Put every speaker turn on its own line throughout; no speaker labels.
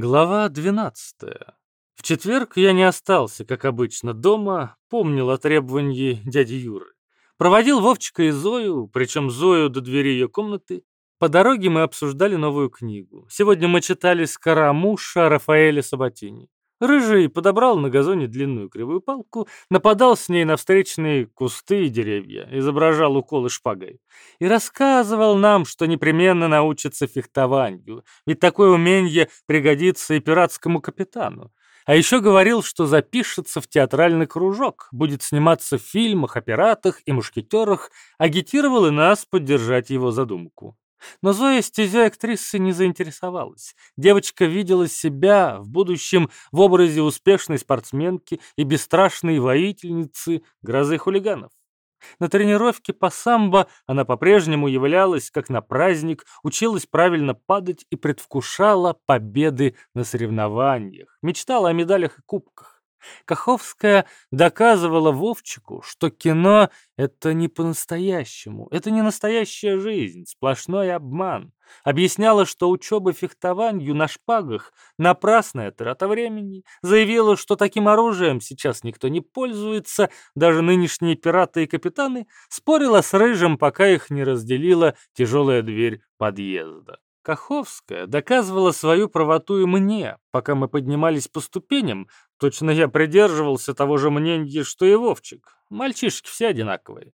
Глава 12. В четверг я не остался, как обычно, дома, помнил о требовании дяди Юры. Проводил Вовчика и Зою, причем Зою до двери ее комнаты. По дороге мы обсуждали новую книгу. Сегодня мы читали «Скоромуша» Рафаэля Сабатини. Рыжий подобрал на газоне длинную кривую палку, нападал с ней на встречные кусты и деревья, изображал уколы шпагой и рассказывал нам, что непременно научится фехтованию, ведь такое умение пригодится и пиратскому капитану. А еще говорил, что запишется в театральный кружок, будет сниматься в фильмах о пиратах и мушкетерах, агитировал и нас поддержать его задумку. Но Зоя стезей актрисы не заинтересовалась. Девочка видела себя в будущем в образе успешной спортсменки и бесстрашной воительницы грозы хулиганов. На тренировке по самбо она по-прежнему являлась, как на праздник, училась правильно падать и предвкушала победы на соревнованиях, мечтала о медалях и кубках. Каховская доказывала Вовчику, что кино — это не по-настоящему, это не настоящая жизнь, сплошной обман. Объясняла, что учеба фехтованию на шпагах — напрасная трата времени. Заявила, что таким оружием сейчас никто не пользуется, даже нынешние пираты и капитаны. Спорила с Рыжим, пока их не разделила тяжелая дверь подъезда. Каховская доказывала свою правоту и мне, пока мы поднимались по ступеням. Точно я придерживался того же мнения, что и Вовчик. Мальчишки все одинаковые.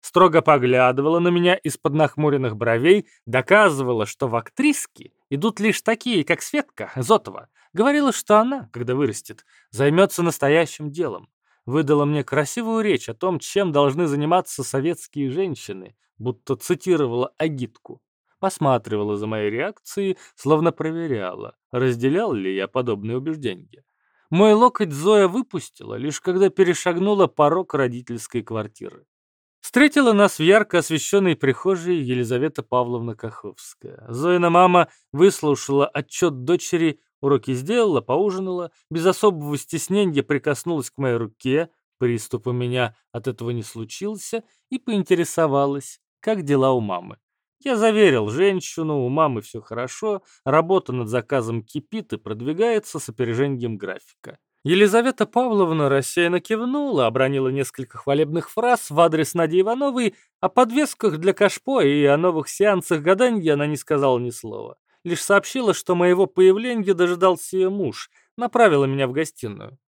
Строго поглядывала на меня из-под нахмуренных бровей, доказывала, что в актриски идут лишь такие, как Светка Зотова. Говорила, что она, когда вырастет, займется настоящим делом. Выдала мне красивую речь о том, чем должны заниматься советские женщины, будто цитировала агитку посматривала за моей реакцией, словно проверяла, разделял ли я подобные убеждения. Мой локоть Зоя выпустила, лишь когда перешагнула порог родительской квартиры. Встретила нас в ярко освещенной прихожей Елизавета Павловна Каховская. Зоина мама выслушала отчет дочери, уроки сделала, поужинала, без особого стеснения прикоснулась к моей руке, приступ у меня от этого не случился, и поинтересовалась, как дела у мамы. Я заверил женщину, у мамы все хорошо, работа над заказом кипит и продвигается с опережением графика. Елизавета Павловна рассеянно кивнула, обронила несколько хвалебных фраз в адрес Нади Ивановой, о подвесках для кашпо и о новых сеансах гадания она не сказала ни слова. Лишь сообщила, что моего появления дожидался ее муж, направила меня в гостиную.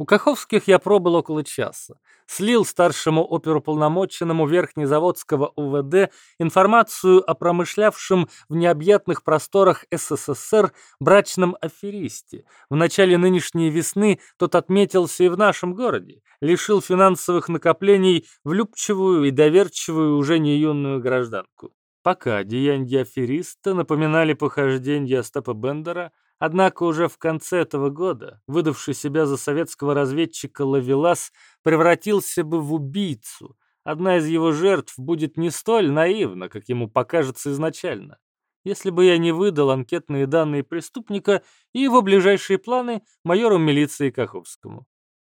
У Каховских я пробыл около часа. Слил старшему оперуполномоченному Верхнезаводского УВД информацию о промышлявшем в необъятных просторах СССР брачном аферисте. В начале нынешней весны тот отметился и в нашем городе, лишил финансовых накоплений влюбчивую и доверчивую уже не юную гражданку. Пока деяния афериста напоминали похождения Остапа Бендера, Однако уже в конце этого года, выдавший себя за советского разведчика Лавелас, превратился бы в убийцу. Одна из его жертв будет не столь наивна, как ему покажется изначально. Если бы я не выдал анкетные данные преступника и его ближайшие планы майору милиции Каховскому.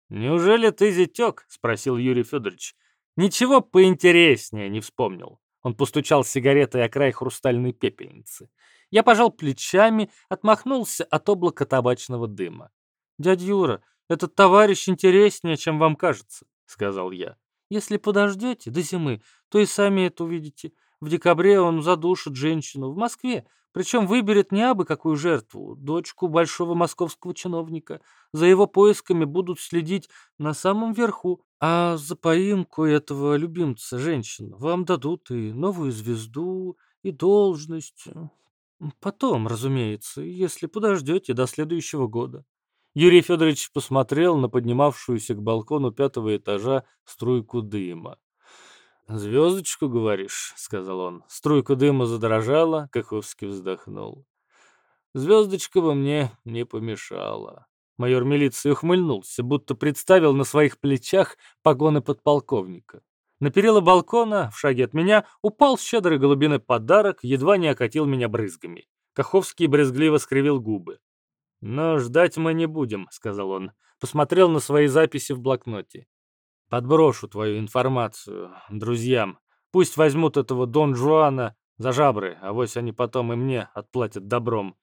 «Неужели ты зятек?» — спросил Юрий Федорович. «Ничего поинтереснее не вспомнил». Он постучал сигаретой о край хрустальной пепельницы. Я пожал плечами, отмахнулся от облака табачного дыма. «Дядя Юра, этот товарищ интереснее, чем вам кажется», — сказал я. «Если подождете до зимы, то и сами это увидите. В декабре он задушит женщину в Москве, причем выберет не абы какую жертву, дочку большого московского чиновника. За его поисками будут следить на самом верху, а за поимку этого любимца женщин вам дадут и новую звезду, и должность. Потом, разумеется, если подождете до следующего года. Юрий Федорович посмотрел на поднимавшуюся к балкону пятого этажа струйку дыма. «Звездочку, говоришь?» — сказал он. Струйка дыма задрожала, Каховский вздохнул. «Звездочка бы мне не помешала». Майор милиции ухмыльнулся, будто представил на своих плечах погоны подполковника. На перила балкона, в шаге от меня, упал щедрый голубиный подарок, едва не окатил меня брызгами. Каховский брезгливо скривил губы. «Но ждать мы не будем», — сказал он. Посмотрел на свои записи в блокноте. «Подброшу твою информацию друзьям. Пусть возьмут этого Дон Жуана за жабры, а вось они потом и мне отплатят добром.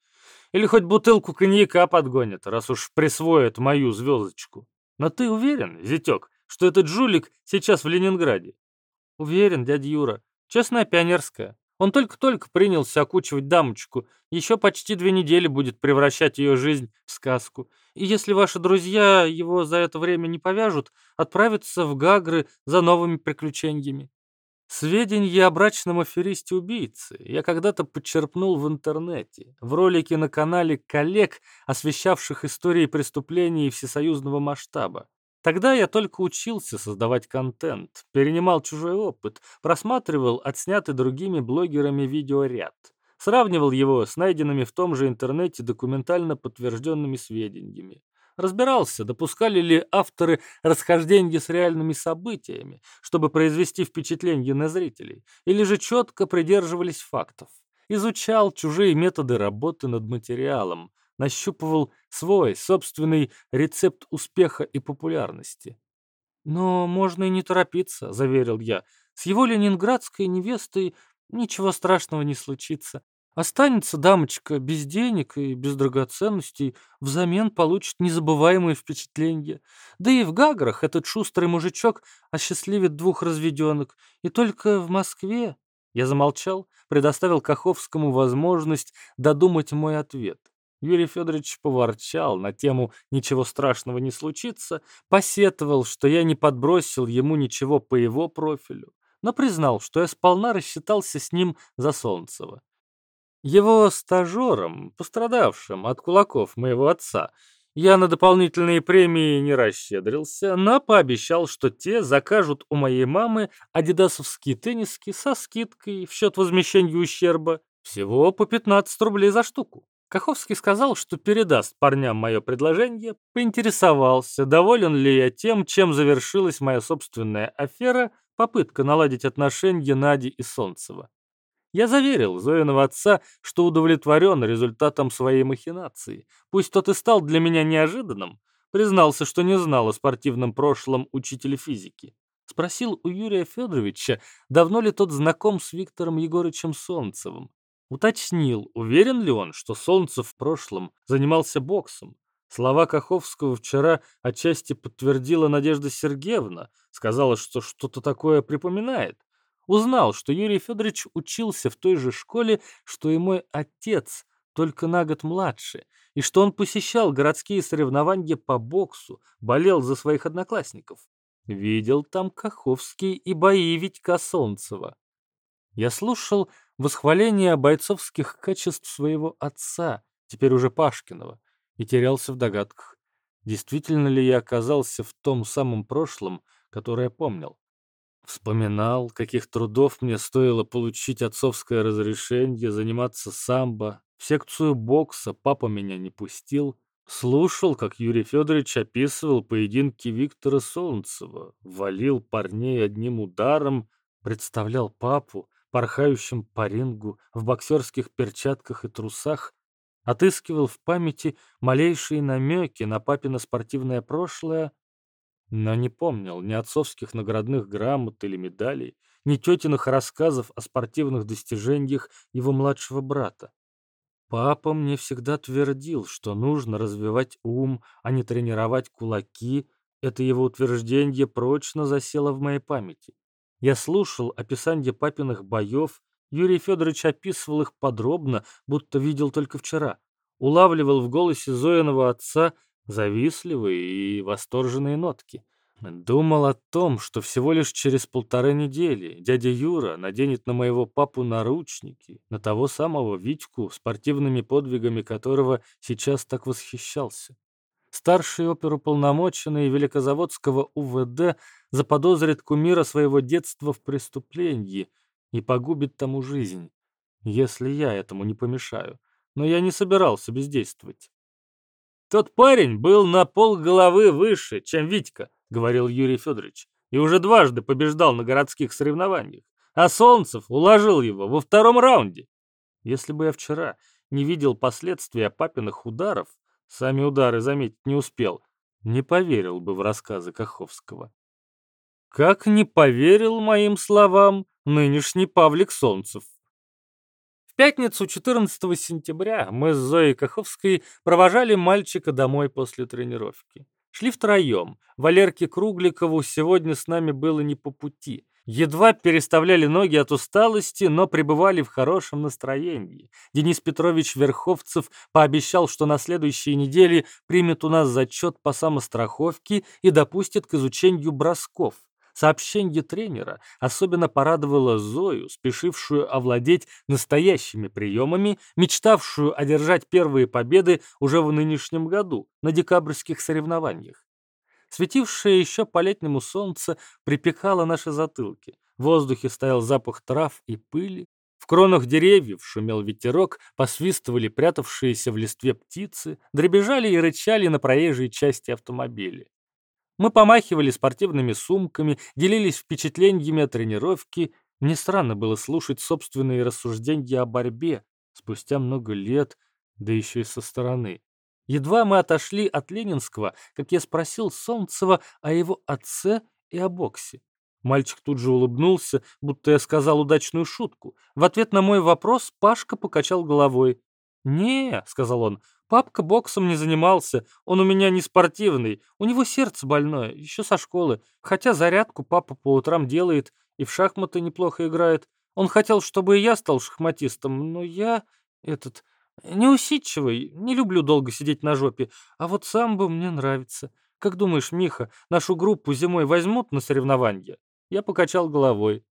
Или хоть бутылку коньяка подгонят, раз уж присвоят мою звездочку. Но ты уверен, зятек, что этот жулик сейчас в Ленинграде? Уверен, дядя Юра. Честная пионерская. Он только-только принялся окучивать дамочку. Еще почти две недели будет превращать ее жизнь в сказку. И если ваши друзья его за это время не повяжут, отправятся в Гагры за новыми приключениями. Сведения о брачном аферисте-убийце я когда-то подчерпнул в интернете, в ролике на канале коллег, освещавших истории преступлений всесоюзного масштаба. Тогда я только учился создавать контент, перенимал чужой опыт, просматривал отснятый другими блогерами видеоряд, сравнивал его с найденными в том же интернете документально подтвержденными сведениями. Разбирался, допускали ли авторы расхождения с реальными событиями, чтобы произвести впечатление на зрителей, или же четко придерживались фактов. Изучал чужие методы работы над материалом, нащупывал свой собственный рецепт успеха и популярности. «Но можно и не торопиться», — заверил я. «С его ленинградской невестой ничего страшного не случится. Останется дамочка без денег и без драгоценностей, взамен получит незабываемые впечатления. Да и в Гаграх этот шустрый мужичок осчастливит двух разведенок. И только в Москве... Я замолчал, предоставил Каховскому возможность додумать мой ответ. Юрий Федорович поворчал на тему «ничего страшного не случится», посетовал, что я не подбросил ему ничего по его профилю, но признал, что я сполна рассчитался с ним за Солнцева. Его стажером, пострадавшим от кулаков моего отца, я на дополнительные премии не расщедрился, но пообещал, что те закажут у моей мамы адидасовские тенниски со скидкой в счет возмещения ущерба всего по 15 рублей за штуку. Каховский сказал, что передаст парням мое предложение, поинтересовался, доволен ли я тем, чем завершилась моя собственная афера, попытка наладить отношения Нади и Солнцева. Я заверил Зоиного отца, что удовлетворен результатом своей махинации. Пусть тот и стал для меня неожиданным, признался, что не знал о спортивном прошлом учителя физики. Спросил у Юрия Федоровича, давно ли тот знаком с Виктором Егорычем Солнцевым. Уточнил, уверен ли он, что Солнцев в прошлом занимался боксом. Слова Каховского вчера отчасти подтвердила Надежда Сергеевна, сказала, что что-то такое припоминает. Узнал, что Юрий Федорович учился в той же школе, что и мой отец, только на год младше, и что он посещал городские соревнования по боксу, болел за своих одноклассников. Видел там Каховский и бои Витька Солнцева. Я слушал восхваление бойцовских качеств своего отца, теперь уже Пашкиного, и терялся в догадках, действительно ли я оказался в том самом прошлом, которое помнил. Вспоминал, каких трудов мне стоило получить отцовское разрешение заниматься самбо. В секцию бокса папа меня не пустил. Слушал, как Юрий Федорович описывал поединки Виктора Солнцева, валил парней одним ударом, представлял папу, порхающим по рингу в боксерских перчатках и трусах, отыскивал в памяти малейшие намеки на папино спортивное прошлое но не помнил ни отцовских наградных грамот или медалей, ни тетиных рассказов о спортивных достижениях его младшего брата. Папа мне всегда твердил, что нужно развивать ум, а не тренировать кулаки. Это его утверждение прочно засело в моей памяти. Я слушал описание папиных боев, Юрий Федорович описывал их подробно, будто видел только вчера. Улавливал в голосе Зоиного отца завистливые и восторженные нотки. Думал о том, что всего лишь через полторы недели дядя Юра наденет на моего папу наручники, на того самого Витьку, спортивными подвигами которого сейчас так восхищался. Старший оперуполномоченный Великозаводского УВД заподозрит кумира своего детства в преступлении и погубит тому жизнь, если я этому не помешаю. Но я не собирался бездействовать. Тот парень был на пол головы выше, чем Витька, говорил Юрий Федорович, и уже дважды побеждал на городских соревнованиях. А Солнцев уложил его во втором раунде. Если бы я вчера не видел последствия папиных ударов, сами удары заметить не успел, не поверил бы в рассказы Каховского. Как не поверил моим словам нынешний Павлик Солнцев. пятницу 14 сентября мы с Зоей Каховской провожали мальчика домой после тренировки. Шли втроем. Валерке Кругликову сегодня с нами было не по пути. Едва переставляли ноги от усталости, но пребывали в хорошем настроении. Денис Петрович Верховцев пообещал, что на следующей неделе примет у нас зачет по самостраховке и допустит к изучению бросков. Сообщение тренера особенно порадовало Зою, спешившую овладеть настоящими приемами, мечтавшую одержать первые победы уже в нынешнем году на декабрьских соревнованиях. Светившее еще по летнему солнце припекало наши затылки. В воздухе стоял запах трав и пыли. В кронах деревьев шумел ветерок, посвистывали прятавшиеся в листве птицы, дребезжали и рычали на проезжей части автомобиля. Мы помахивали спортивными сумками, делились впечатлениями о тренировке. Мне странно было слушать собственные рассуждения о борьбе спустя много лет, да еще и со стороны. Едва мы отошли от Ленинского, как я спросил Солнцева о его отце и о боксе. Мальчик тут же улыбнулся, будто я сказал удачную шутку. В ответ на мой вопрос Пашка покачал головой. «Не», — сказал он, — «папка боксом не занимался, он у меня не спортивный, у него сердце больное, еще со школы, хотя зарядку папа по утрам делает и в шахматы неплохо играет. Он хотел, чтобы и я стал шахматистом, но я, этот, Неусидчивый, не люблю долго сидеть на жопе, а вот сам бы мне нравится. Как думаешь, Миха, нашу группу зимой возьмут на соревнования? Я покачал головой.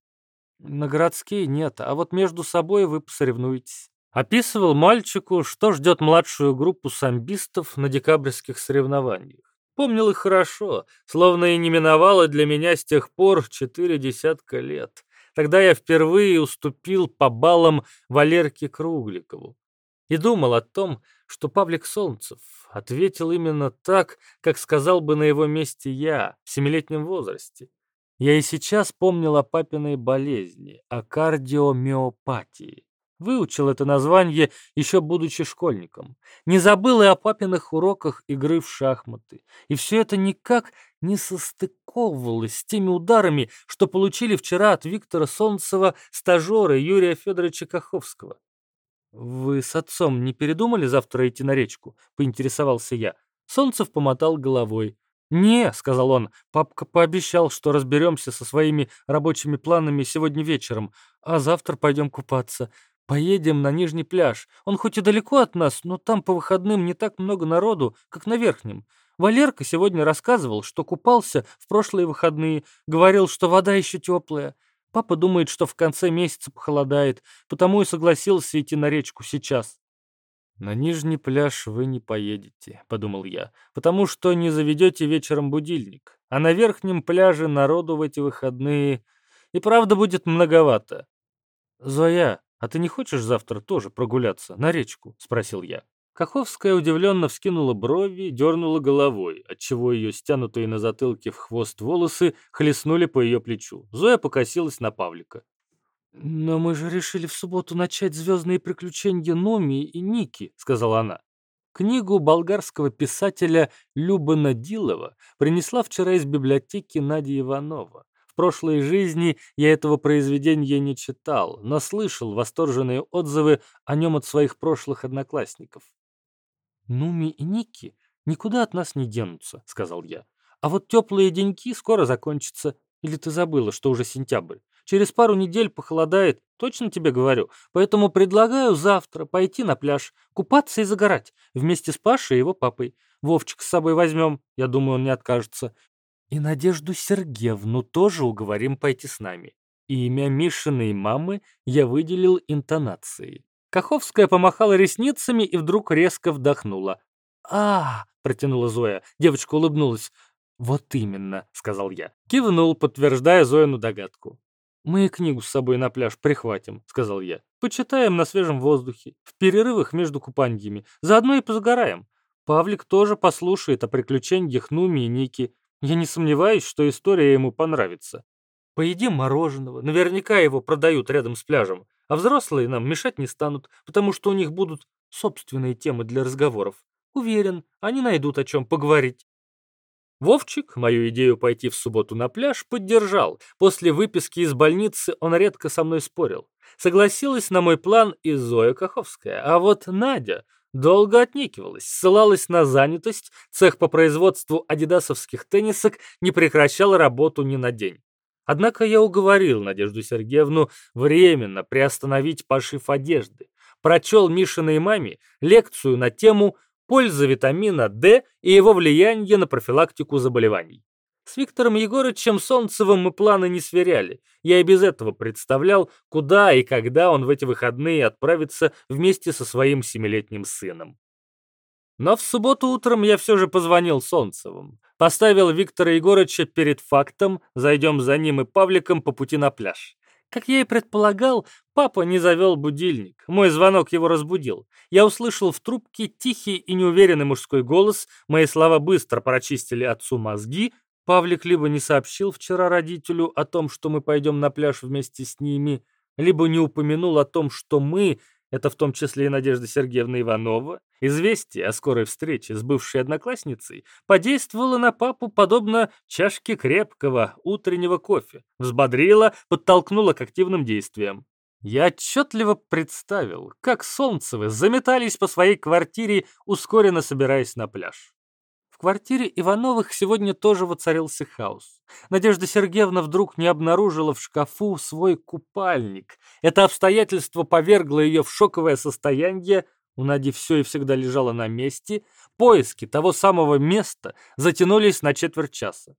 На городские нет, а вот между собой вы посоревнуетесь. Описывал мальчику, что ждет младшую группу самбистов на декабрьских соревнованиях. Помнил их хорошо, словно и не миновало для меня с тех пор четыре десятка лет. Тогда я впервые уступил по баллам Валерке Кругликову и думал о том, что Павлик Солнцев ответил именно так, как сказал бы на его месте я в семилетнем возрасте. Я и сейчас помнил о папиной болезни, о кардиомиопатии. Выучил это название, еще будучи школьником. Не забыл и о папиных уроках игры в шахматы. И все это никак не состыковывалось с теми ударами, что получили вчера от Виктора Солнцева стажера Юрия Федоровича Каховского. «Вы с отцом не передумали завтра идти на речку?» — поинтересовался я. Солнцев помотал головой. «Не», — сказал он, — «папка пообещал, что разберемся со своими рабочими планами сегодня вечером, а завтра пойдем купаться. Поедем на нижний пляж. Он хоть и далеко от нас, но там по выходным не так много народу, как на верхнем. Валерка сегодня рассказывал, что купался в прошлые выходные, говорил, что вода еще теплая. Папа думает, что в конце месяца похолодает, потому и согласился идти на речку сейчас. «На нижний пляж вы не поедете», — подумал я, «потому что не заведете вечером будильник, а на верхнем пляже народу в эти выходные и правда будет многовато». «Зоя, а ты не хочешь завтра тоже прогуляться на речку?» — спросил я. Каховская удивленно вскинула брови, дернула головой, отчего ее стянутые на затылке в хвост волосы хлестнули по ее плечу. Зоя покосилась на Павлика. «Но мы же решили в субботу начать «Звездные приключения Номи и Ники», — сказала она. Книгу болгарского писателя Любана Дилова принесла вчера из библиотеки Надя Иванова. Прошлой жизни я этого произведения не читал, но слышал восторженные отзывы о нем от своих прошлых одноклассников. «Нуми и Ники никуда от нас не денутся», — сказал я. «А вот теплые деньки скоро закончатся. Или ты забыла, что уже сентябрь? Через пару недель похолодает, точно тебе говорю. Поэтому предлагаю завтра пойти на пляж, купаться и загорать, вместе с Пашей и его папой. Вовчик с собой возьмем, я думаю, он не откажется. И Надежду Сергеевну тоже уговорим пойти с нами. Имя Мишиной мамы я выделил интонацией. Каховская помахала ресницами и вдруг резко вдохнула. а, протянула Зоя. Девочка улыбнулась. «Вот именно», — сказал я. Кивнул, подтверждая Зоину догадку. «Мы книгу с собой на пляж прихватим», — сказал я. «Почитаем на свежем воздухе, в перерывах между купаниями. Заодно и позагораем. Павлик тоже послушает о приключениях Нуми и Ники. Я не сомневаюсь, что история ему понравится. Поедим мороженого, наверняка его продают рядом с пляжем. А взрослые нам мешать не станут, потому что у них будут собственные темы для разговоров. Уверен, они найдут о чем поговорить. Вовчик мою идею пойти в субботу на пляж поддержал. После выписки из больницы он редко со мной спорил. Согласилась на мой план и Зоя Каховская, а вот Надя долго отнекивалась, ссылалась на занятость, цех по производству адидасовских теннисок не прекращал работу ни на день. Однако я уговорил Надежду Сергеевну временно приостановить пошив одежды. Прочел Мишиной маме лекцию на тему «Польза витамина D и его влияние на профилактику заболеваний». С Виктором Егорычем Солнцевым мы планы не сверяли. Я и без этого представлял, куда и когда он в эти выходные отправится вместе со своим семилетним сыном. Но в субботу утром я все же позвонил Солнцевым. Поставил Виктора Егорыча перед фактом, зайдем за ним и Павликом по пути на пляж. Как я и предполагал, папа не завел будильник. Мой звонок его разбудил. Я услышал в трубке тихий и неуверенный мужской голос. Мои слова быстро прочистили отцу мозги. Павлик либо не сообщил вчера родителю о том, что мы пойдем на пляж вместе с ними, либо не упомянул о том, что мы это в том числе и Надежда Сергеевна Иванова, известие о скорой встрече с бывшей одноклассницей подействовало на папу подобно чашке крепкого утреннего кофе, взбодрило, подтолкнуло к активным действиям. Я отчетливо представил, как Солнцевы заметались по своей квартире, ускоренно собираясь на пляж квартире Ивановых сегодня тоже воцарился хаос. Надежда Сергеевна вдруг не обнаружила в шкафу свой купальник. Это обстоятельство повергло ее в шоковое состояние. У Нади все и всегда лежало на месте. Поиски того самого места затянулись на четверть часа.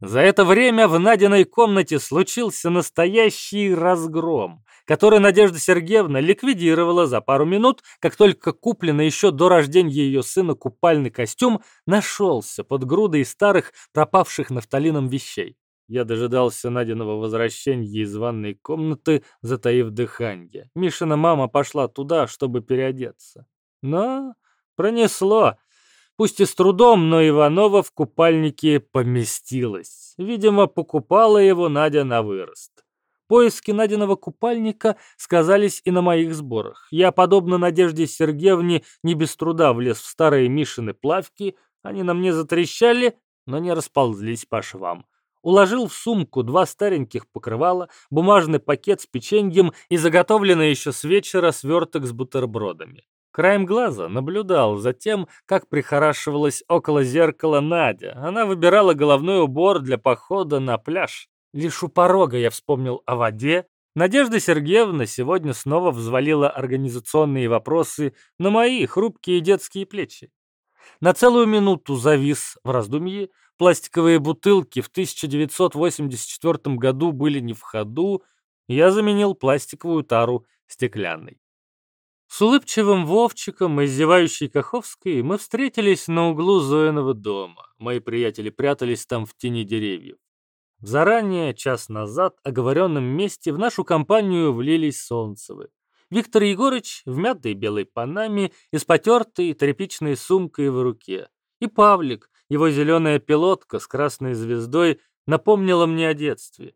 За это время в Надиной комнате случился настоящий разгром, который Надежда Сергеевна ликвидировала за пару минут, как только купленный еще до рождения ее сына купальный костюм нашелся под грудой старых пропавших нафталином вещей. Я дожидался Надиного возвращения из ванной комнаты, затаив дыхание. Мишина мама пошла туда, чтобы переодеться. Но пронесло. Пусть и с трудом, но Иванова в купальнике поместилась. Видимо, покупала его Надя на вырост. Поиски Надиного купальника сказались и на моих сборах. Я, подобно Надежде Сергеевне, не без труда влез в старые Мишины плавки. Они на мне затрещали, но не расползлись по швам. Уложил в сумку два стареньких покрывала, бумажный пакет с печеньем и заготовленный еще с вечера сверток с бутербродами. Краем глаза наблюдал за тем, как прихорашивалась около зеркала Надя. Она выбирала головной убор для похода на пляж. Лишь у порога я вспомнил о воде. Надежда Сергеевна сегодня снова взвалила организационные вопросы на мои хрупкие детские плечи. На целую минуту завис в раздумье. Пластиковые бутылки в 1984 году были не в ходу. Я заменил пластиковую тару стеклянной. С улыбчивым Вовчиком и издевающей Каховской мы встретились на углу Зоиного дома. Мои приятели прятались там в тени деревьев. Заранее, час назад, оговоренном месте в нашу компанию влились Солнцевы. Виктор Егорыч в мятой белой панаме и с потертой тряпичной сумкой в руке. И Павлик, его зеленая пилотка с красной звездой, напомнила мне о детстве.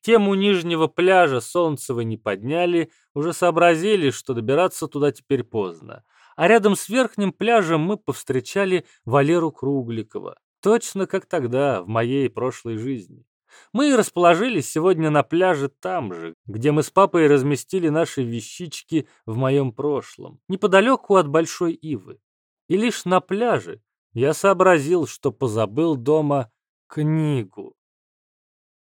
Тему нижнего пляжа Солнцева не подняли, уже сообразили, что добираться туда теперь поздно. А рядом с верхним пляжем мы повстречали Валеру Кругликова. Точно как тогда, в моей прошлой жизни. Мы и расположились сегодня на пляже там же, где мы с папой разместили наши вещички в моем прошлом, неподалеку от Большой Ивы. И лишь на пляже я сообразил, что позабыл дома книгу.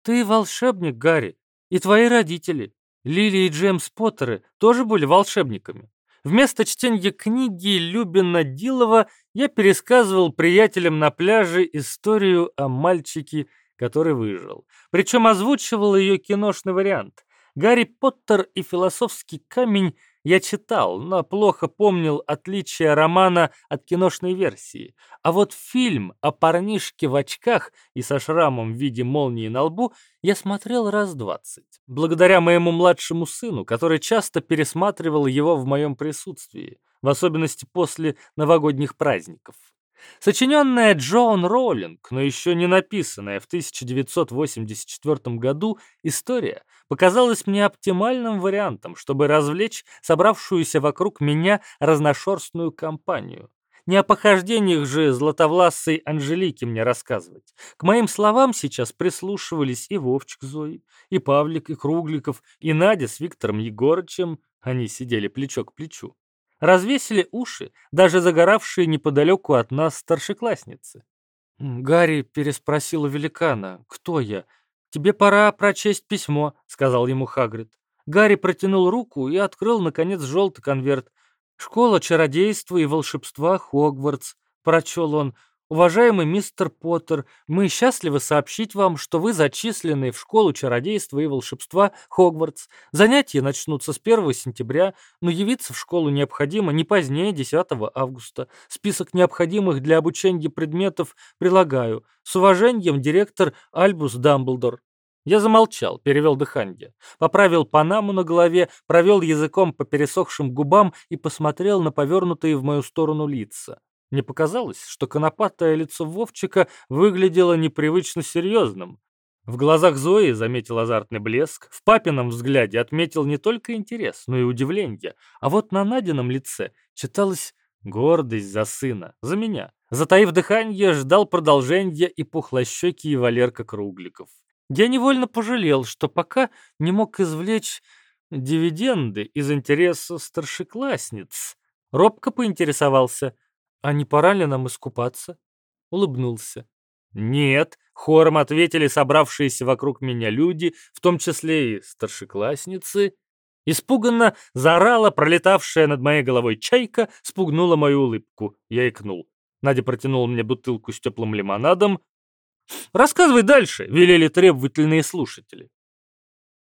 «Ты волшебник, Гарри, и твои родители, Лили и Джеймс Поттеры, тоже были волшебниками. Вместо чтения книги Любина Дилова я пересказывал приятелям на пляже историю о мальчике, который выжил. Причем озвучивал ее киношный вариант. Гарри Поттер и философский камень я читал, но плохо помнил отличия романа от киношной версии. А вот фильм о парнишке в очках и со шрамом в виде молнии на лбу я смотрел раз двадцать. Благодаря моему младшему сыну, который часто пересматривал его в моем присутствии, в особенности после новогодних праздников. Сочиненная Джоан Роулинг, но еще не написанная в 1984 году, история показалась мне оптимальным вариантом, чтобы развлечь собравшуюся вокруг меня разношерстную компанию. Не о похождениях же златовласой Анжелики мне рассказывать. К моим словам сейчас прислушивались и Вовчик Зои, и Павлик, и Кругликов, и Надя с Виктором Егорычем. Они сидели плечо к плечу. Развесили уши, даже загоравшие неподалеку от нас старшеклассницы. Гарри переспросил у великана, кто я. «Тебе пора прочесть письмо», — сказал ему Хагрид. Гарри протянул руку и открыл, наконец, желтый конверт. «Школа чародейства и волшебства Хогвартс», — прочел он. «Уважаемый мистер Поттер, мы счастливы сообщить вам, что вы зачислены в школу чародейства и волшебства Хогвартс. Занятия начнутся с 1 сентября, но явиться в школу необходимо не позднее 10 августа. Список необходимых для обучения предметов прилагаю. С уважением, директор Альбус Дамблдор». Я замолчал, перевел дыхание, поправил панаму на голове, провел языком по пересохшим губам и посмотрел на повернутые в мою сторону лица. Мне показалось, что конопатое лицо Вовчика выглядело непривычно серьезным. В глазах Зои заметил азартный блеск, в папином взгляде отметил не только интерес, но и удивление, а вот на Надином лице читалась гордость за сына, за меня. Затаив дыхание, ждал продолжения и пухлощекий Валерка Кругликов. Я невольно пожалел, что пока не мог извлечь дивиденды из интереса старшеклассниц. Робко поинтересовался, а не пора ли нам искупаться? Улыбнулся. «Нет», — хором ответили собравшиеся вокруг меня люди, в том числе и старшеклассницы. Испуганно заорала пролетавшая над моей головой чайка, спугнула мою улыбку. Я икнул. Надя протянула мне бутылку с теплым лимонадом, Рассказывай дальше, велели требовательные слушатели.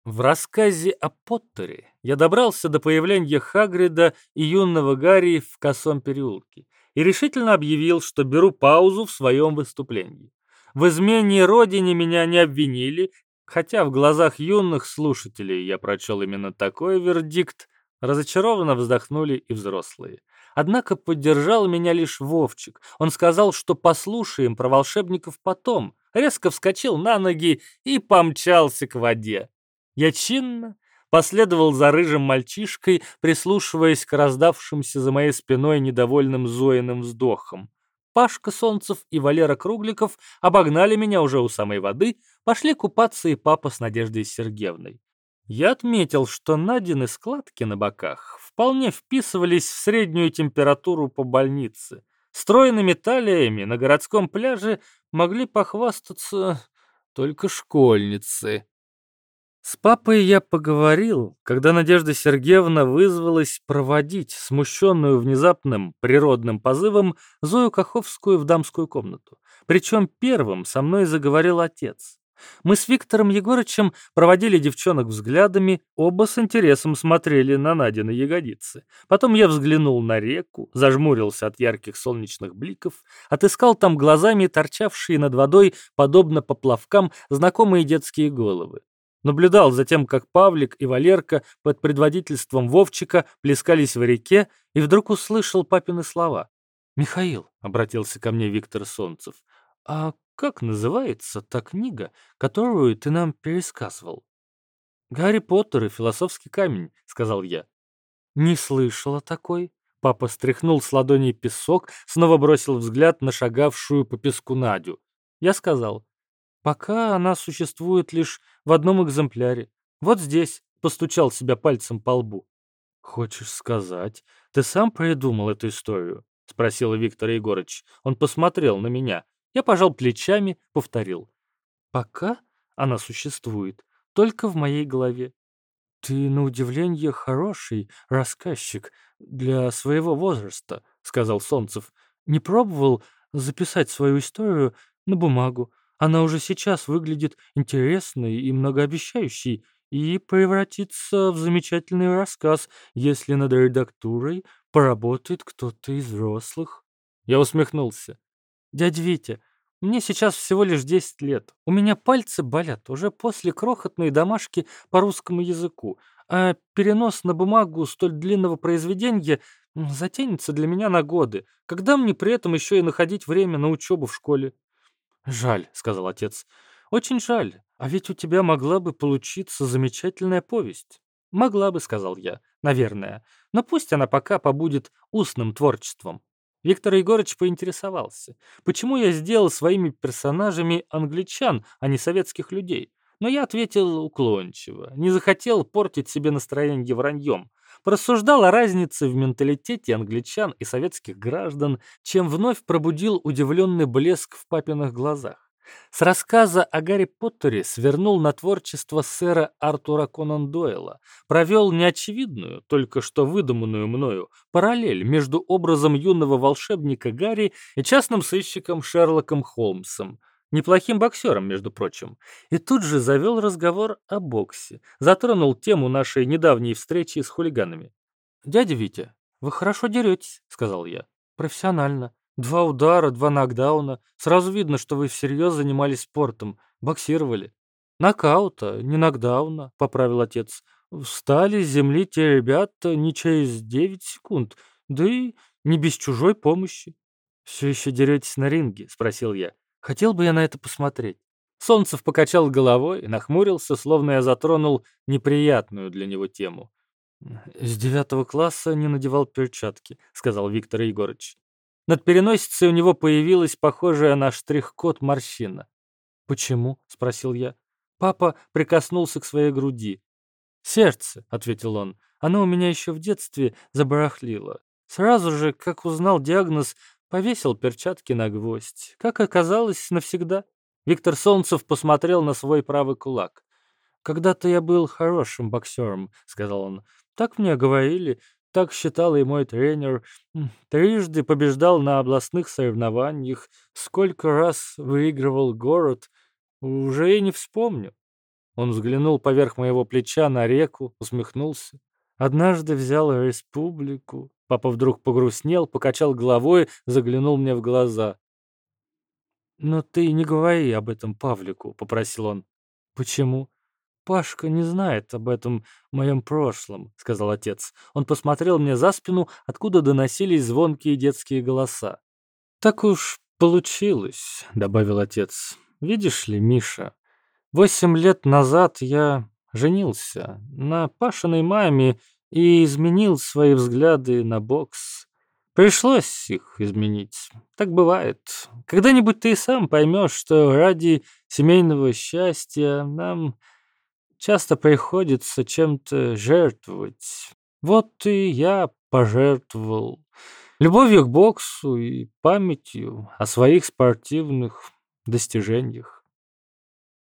В рассказе о Поттере я добрался до появления Хагрида и юного Гарри в косом переулке и решительно объявил, что беру паузу в своем выступлении. В измене родине меня не обвинили, хотя в глазах юных слушателей я прочел именно такой вердикт, разочарованно вздохнули и взрослые. Однако поддержал меня лишь Вовчик. Он сказал, что послушаем про волшебников потом. Резко вскочил на ноги и помчался к воде. Я чинно последовал за рыжим мальчишкой, прислушиваясь к раздавшимся за моей спиной недовольным Зоиным вздохам. Пашка Солнцев и Валера Кругликов обогнали меня уже у самой воды, пошли купаться и папа с Надеждой Сергеевной. Я отметил, что Надины складки на боках вполне вписывались в среднюю температуру по больнице. Стройными талиями на городском пляже могли похвастаться только школьницы. С папой я поговорил, когда Надежда Сергеевна вызвалась проводить смущенную внезапным природным позывом Зою Каховскую в дамскую комнату. Причем первым со мной заговорил отец. Мы с Виктором Егорычем проводили девчонок взглядами, оба с интересом смотрели на Надины ягодицы. Потом я взглянул на реку, зажмурился от ярких солнечных бликов, отыскал там глазами торчавшие над водой, подобно поплавкам, знакомые детские головы. Наблюдал за тем, как Павлик и Валерка под предводительством Вовчика плескались в реке, и вдруг услышал папины слова. «Михаил», — обратился ко мне Виктор Солнцев, — «а как называется та книга, которую ты нам пересказывал? Гарри Поттер и философский камень, сказал я. Не слышала такой. Папа стряхнул с ладони песок, снова бросил взгляд на шагавшую по песку Надю. Я сказал, пока она существует лишь в одном экземпляре. Вот здесь, постучал себя пальцем по лбу. Хочешь сказать, ты сам придумал эту историю? Спросил Виктор Егорыч. Он посмотрел на меня. Я пожал плечами, повторил. Пока она существует, только в моей голове. Ты, на удивление, хороший рассказчик для своего возраста, сказал Солнцев. Не пробовал записать свою историю на бумагу. Она уже сейчас выглядит интересной и многообещающей и превратится в замечательный рассказ, если над редактурой поработает кто-то из взрослых. Я усмехнулся. «Дядя Витя, мне сейчас всего лишь 10 лет. У меня пальцы болят уже после крохотной домашки по русскому языку, а перенос на бумагу столь длинного произведения затянется для меня на годы, когда мне при этом еще и находить время на учебу в школе». «Жаль», — сказал отец, — «очень жаль. А ведь у тебя могла бы получиться замечательная повесть». «Могла бы», — сказал я, — «наверное. Но пусть она пока побудет устным творчеством». Виктор Егорович поинтересовался, почему я сделал своими персонажами англичан, а не советских людей. Но я ответил уклончиво, не захотел портить себе настроение враньем. Порассуждал о разнице в менталитете англичан и советских граждан, чем вновь пробудил удивленный блеск в папиных глазах. С рассказа о Гарри Поттере свернул на творчество сэра Артура Конан Дойла, провел неочевидную, только что выдуманную мною, параллель между образом юного волшебника Гарри и частным сыщиком Шерлоком Холмсом, неплохим боксером, между прочим, и тут же завел разговор о боксе, затронул тему нашей недавней встречи с хулиганами. «Дядя Витя, вы хорошо деретесь», — сказал я, — «профессионально». Два удара, два нокдауна. Сразу видно, что вы всерьез занимались спортом, боксировали. Нокаута, не нокдауна, поправил отец. Встали с земли те ребята не через девять секунд, да и не без чужой помощи. Все еще деретесь на ринге? Спросил я. Хотел бы я на это посмотреть. Солнцев покачал головой и нахмурился, словно я затронул неприятную для него тему. «С девятого класса не надевал перчатки», — сказал Виктор Егорыч. Над переносицей у него появилась похожая на штрих-код морщина. «Почему?» — спросил я. Папа прикоснулся к своей груди. «Сердце», — ответил он, — «оно у меня еще в детстве забарахлило. Сразу же, как узнал диагноз, повесил перчатки на гвоздь. Как оказалось, навсегда». Виктор Солнцев посмотрел на свой правый кулак. «Когда-то я был хорошим боксером», — сказал он. «Так мне говорили. Так считал и мой тренер. Трижды побеждал на областных соревнованиях. Сколько раз выигрывал город, уже и не вспомню. Он взглянул поверх моего плеча на реку, усмехнулся. Однажды взял республику. Папа вдруг погрустнел, покачал головой, заглянул мне в глаза. «Но ты не говори об этом Павлику», — попросил он. «Почему?» «Пашка не знает об этом моем прошлом», — сказал отец. Он посмотрел мне за спину, откуда доносились звонкие детские голоса. «Так уж получилось», — добавил отец. «Видишь ли, Миша, восемь лет назад я женился на Пашиной маме и изменил свои взгляды на бокс. Пришлось их изменить. Так бывает. Когда-нибудь ты и сам поймешь, что ради семейного счастья нам часто приходится чем-то жертвовать. Вот и я пожертвовал любовью к боксу и памятью о своих спортивных достижениях.